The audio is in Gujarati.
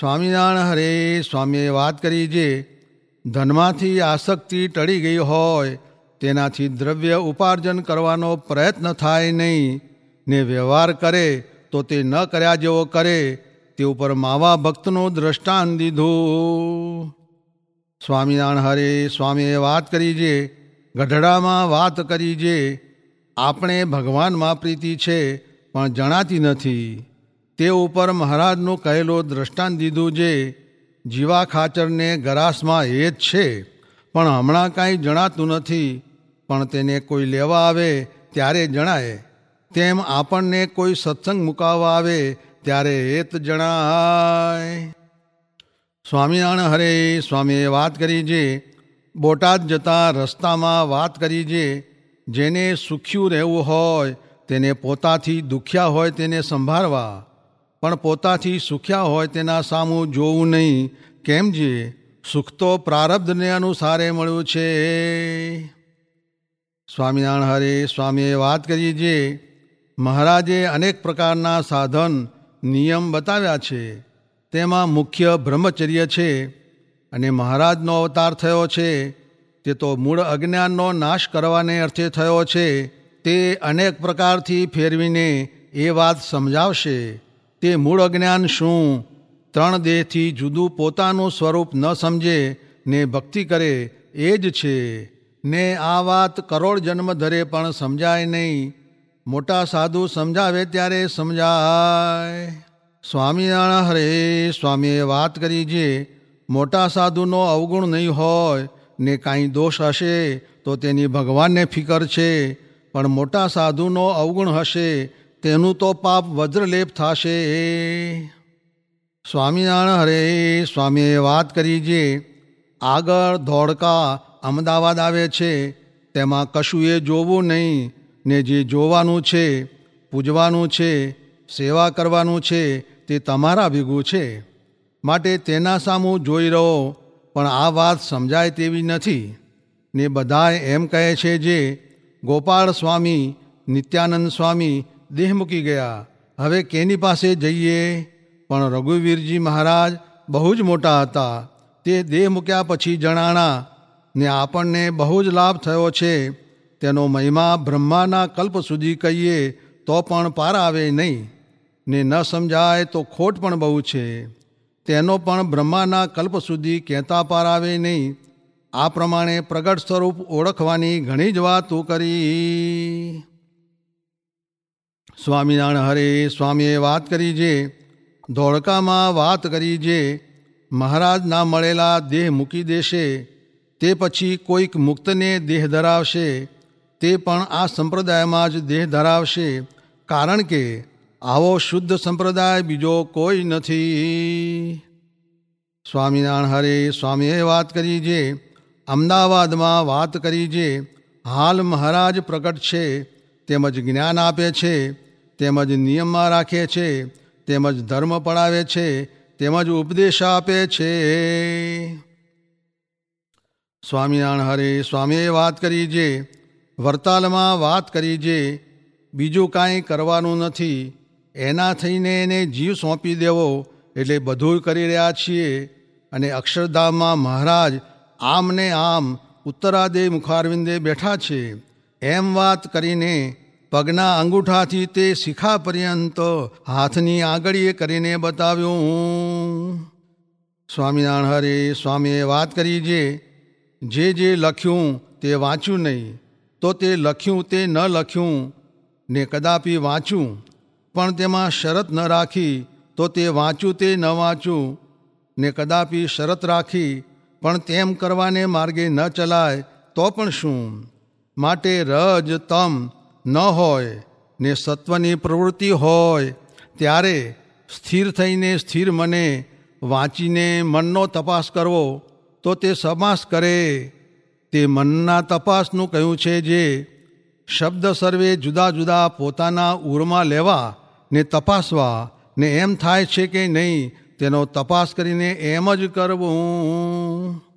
સ્વામિનારાયણ હરે, સ્વામીએ વાત કરી જે ધનમાંથી આસક્તિ ટળી ગઈ હોય, તેનાથી દ્રવ્ય ઉપાર્જન કરવાનો પ્રયત્ન થાય નહીં. ને વ્યવહાર કરે, તો તે ન કર્યા જેવો કરે, તે ઉપર માવા ભક્તનું દ્રષ્ટાંત દીધું. સ્વામિનારાયણ હરે, સ્વામીએ વાત કરી જે, ગઢડામાં વાત કરી જે, આપણે ભગવાનમાં પ્રીતિ છે, પણ જણાતી નથી. તે ઉપર મહારાજનું કહેલો દ્રષ્ટાંત દીધું જે જીવા ખાચરને ગરાસમાં એ જ છે, પણ હમણાં કાંઈ જણાતું નથી, પણ તેને કોઈ લેવા આવે ત્યારે જણાય. તેમ આપણને કોઈ સત્સંગ મુકાવવા આવે ત્યારે એ જ જણાય. સ્વામિનારાયણ હરે સ્વામીએ વાત કરી જે, બોટાદ જતા રસ્તામાં વાત કરી જે, જેને સુખ્યું રહેવું હોય તેને પોતાથી દુખ્યા હોય તેને સંભાળવા. પણ પોતાથી સુખ્યા હોય તેના સામું જોવું નહીં. કેમ જે? સુખ તો પ્રારબ્ધને અનુસારે મળ્યું છે. સ્વામિનારાયણ હરે સ્વામીએ વાત કરી જે મહારાજે અનેક પ્રકારના સાધન, નિયમ બતાવ્યા છે. તેમાં મુખ્ય બ્રહ્મચર્ય છે અને મહારાજનો અવતાર થયો છે. તે તો મૂળ અજ્ઞાનનો નાશ કરવાને અર્થે થયો છે. તે અનેક પ્રકારથી ફેરવીને એ વાત સમજાવશે. તે મૂળ અજ્ઞાન શું? ત્રણ દેહથી જુદું પોતાનું સ્વરૂપ ન સમજે, ને ભક્તિ કરે, એ જ છે. ને આ વાત કરોડ જન્મ ધરે પણ સમજાય નહીં. મોટા સાધુ સમજાવે ત્યારે સમજાય. સ્વામિનારાયણ, હરે સ્વામીએ વાત કરી જે, મોટા સાધુનો અવગુણ નહીં હોય, ને કાંઈ દોષ હશે, તો તેની ભગવાનને ફિકર છે. પણ મોટા સાધુનો અવગુણ હશે તેનું તો પાપ વજ્રલેપ થશે. સ્વામિનારાયણ હરે, સ્વામીએ વાત કરી જે આગળ ધોળકા અમદાવાદ આવે છે, તેમાં કશું એ જોવું નહીં, ને જે જોવાનું છે, પૂજવાનું છે, સેવા કરવાનું છે, તે તમારા ભેગું છે. માટે તેના સામું જોઈ રહો, પણ આ વાત સમજાય તેવી નથી. ને બધાએ એમ કહે છે જે, ગોપાળ સ્વામી, નિત્યાનંદ સ્વામી દેહ મૂકી ગયા. હવે કેની પાસે જઈએ? પણ રઘુવીરજી મહારાજ બહુ જ મોટા હતા. તે દેહ મૂક્યા પછી જણાણા, ને આપણને બહુ જ લાભ થયો છે. તેનો મહિમા બ્રહ્માના કલ્પ સુધી કહીએ તો પણ પાર આવે નહીં. ને ન સમજાય તો ખોટ પણ બહુ છે. તેનો પણ બ્રહ્માના કલ્પ સુધી કહેતા પાર આવે નહીં. આ પ્રમાણે પ્રગટ સ્વરૂપ ઓળખવાની ઘણી જ વાતો કરી. સ્વામિનારાયણ હરે, સ્વામીએ વાત કરી જે, ધોળકામાં વાત કરી જે, મહારાજના મળેલા દેહ મૂકી દેશે, તે પછી કોઈક મુક્તને દેહ ધરાવશે, તે પણ આ સંપ્રદાયમાં જ દેહ ધરાવશે, કારણ કે આવો શુદ્ધ સંપ્રદાય બીજો કોઈ નથી. સ્વામિનારાયણ હરે, સ્વામીએ વાત કરી જે, અમદાવાદમાં વાત કરી જે, હાલ મહારાજ પ્રગટ છે તેમજ જ્ઞાન આપે છે, તેમજ નિયમમાં રાખે છે, તેમજ ધર્મ પડાવે છે, તેમજ ઉપદેશ આપે છે. સ્વામિનારાયણ હરે સ્વામીએ વાત કરી જે, વરતાલમાં વાત કરી જે, બીજું કાંઈ કરવાનું નથી, એના થઈને એને જીવ સોંપી દેવો એટલે બધું કરી રહ્યા છીએ અને અક્ષરધામમાં મહારાજ આમને આમ ઉત્તરાદે મુખારવિંદે બેઠા છે. એમ વાત કરીને પગના અંગૂઠાથી તે શિખા પર્યંત હાથની આંગળીએ કરીને બતાવ્યું, સ્વામિનારાયણ હરે, સ્વામીએ વાત કરી જે જે જે લખ્યું તે વાંચ્યું નહીં, તો તે લખ્યું તે ન લખ્યું, ને કદાપી વાંચ્યું, પણ તેમાં શરત ન રાખી, તો તે વાંચ્યું તે ન વાંચ્યું, ને કદાપી શરત રાખી, પણ તેમ કરવાને માર્ગે ન ચલાય, તો પણ શું? માટે રજ તમ ન હોય, ને સત્વની પ્રવૃત્તિ હોય, ત્યારે સ્થિર થઈને સ્થિર મને વાંચીને મનનો તપાસ કરવો, તો તે સમાસ કરે. તે મનના તપાસનું કહ્યું છે જે શબ્દ સર્વે જુદા જુદા પોતાના ઉરમાં લેવા ને તપાસવા, ને એમ થાય છે કે નહીં, તેનો તપાસ કરીને એમ જ કરવું.